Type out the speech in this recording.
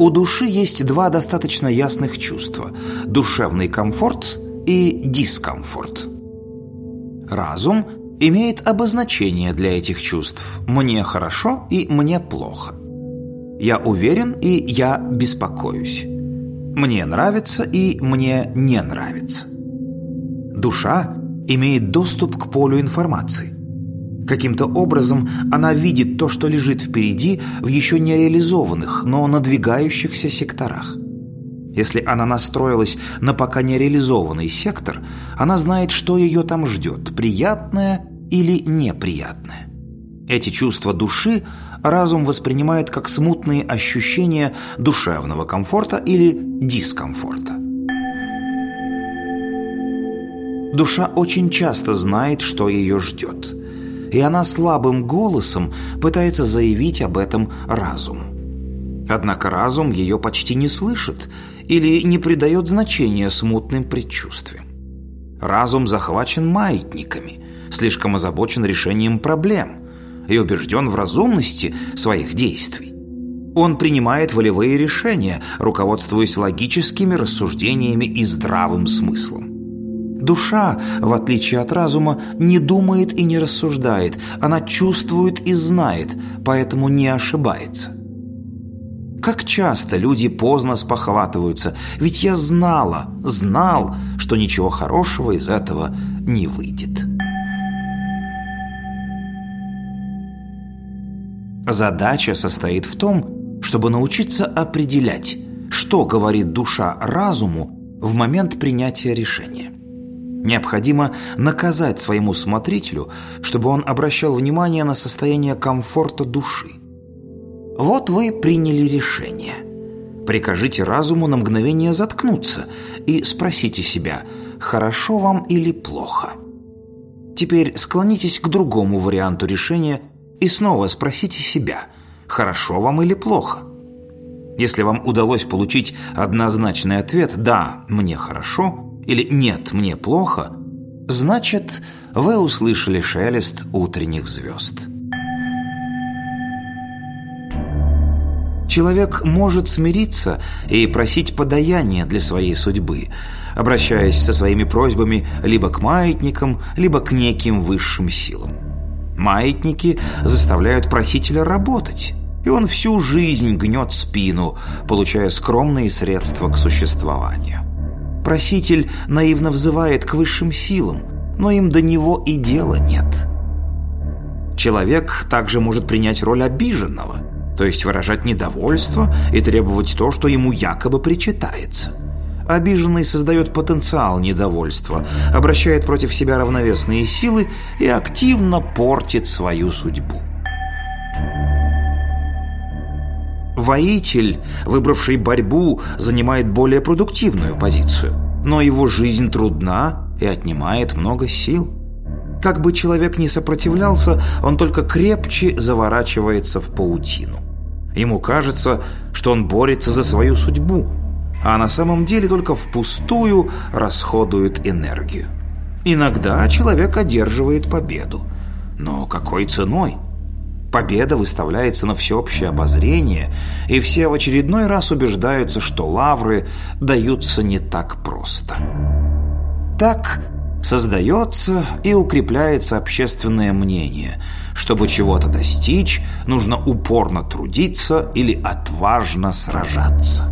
У души есть два достаточно ясных чувства – душевный комфорт и дискомфорт. Разум имеет обозначение для этих чувств «мне хорошо» и «мне плохо». Я уверен и я беспокоюсь. Мне нравится и мне не нравится. Душа имеет доступ к полю информации. Каким-то образом она видит то, что лежит впереди в еще не реализованных, но надвигающихся секторах. Если она настроилась на пока не реализованный сектор, она знает, что ее там ждет, приятное или неприятное. Эти чувства души разум воспринимает как смутные ощущения душевного комфорта или дискомфорта. Душа очень часто знает, что ее ждет – и она слабым голосом пытается заявить об этом разуму. Однако разум ее почти не слышит или не придает значения смутным предчувствиям. Разум захвачен маятниками, слишком озабочен решением проблем и убежден в разумности своих действий. Он принимает волевые решения, руководствуясь логическими рассуждениями и здравым смыслом. Душа, в отличие от разума, не думает и не рассуждает. Она чувствует и знает, поэтому не ошибается. Как часто люди поздно спохватываются, ведь я знала, знал, что ничего хорошего из этого не выйдет. Задача состоит в том, чтобы научиться определять, что говорит душа разуму в момент принятия решения. Необходимо наказать своему смотрителю, чтобы он обращал внимание на состояние комфорта души. Вот вы приняли решение. Прикажите разуму на мгновение заткнуться и спросите себя, хорошо вам или плохо. Теперь склонитесь к другому варианту решения и снова спросите себя, хорошо вам или плохо. Если вам удалось получить однозначный ответ «да, мне хорошо», или «нет, мне плохо», значит, вы услышали шелест утренних звезд. Человек может смириться и просить подаяния для своей судьбы, обращаясь со своими просьбами либо к маятникам, либо к неким высшим силам. Маятники заставляют просителя работать, и он всю жизнь гнет спину, получая скромные средства к существованию. Проситель наивно взывает к высшим силам, но им до него и дела нет. Человек также может принять роль обиженного, то есть выражать недовольство и требовать то, что ему якобы причитается. Обиженный создает потенциал недовольства, обращает против себя равновесные силы и активно портит свою судьбу. Воитель, выбравший борьбу, занимает более продуктивную позицию. Но его жизнь трудна и отнимает много сил. Как бы человек ни сопротивлялся, он только крепче заворачивается в паутину. Ему кажется, что он борется за свою судьбу, а на самом деле только впустую расходует энергию. Иногда человек одерживает победу. Но какой ценой? Победа выставляется на всеобщее обозрение, и все в очередной раз убеждаются, что лавры даются не так просто. Так создается и укрепляется общественное мнение. Чтобы чего-то достичь, нужно упорно трудиться или отважно сражаться.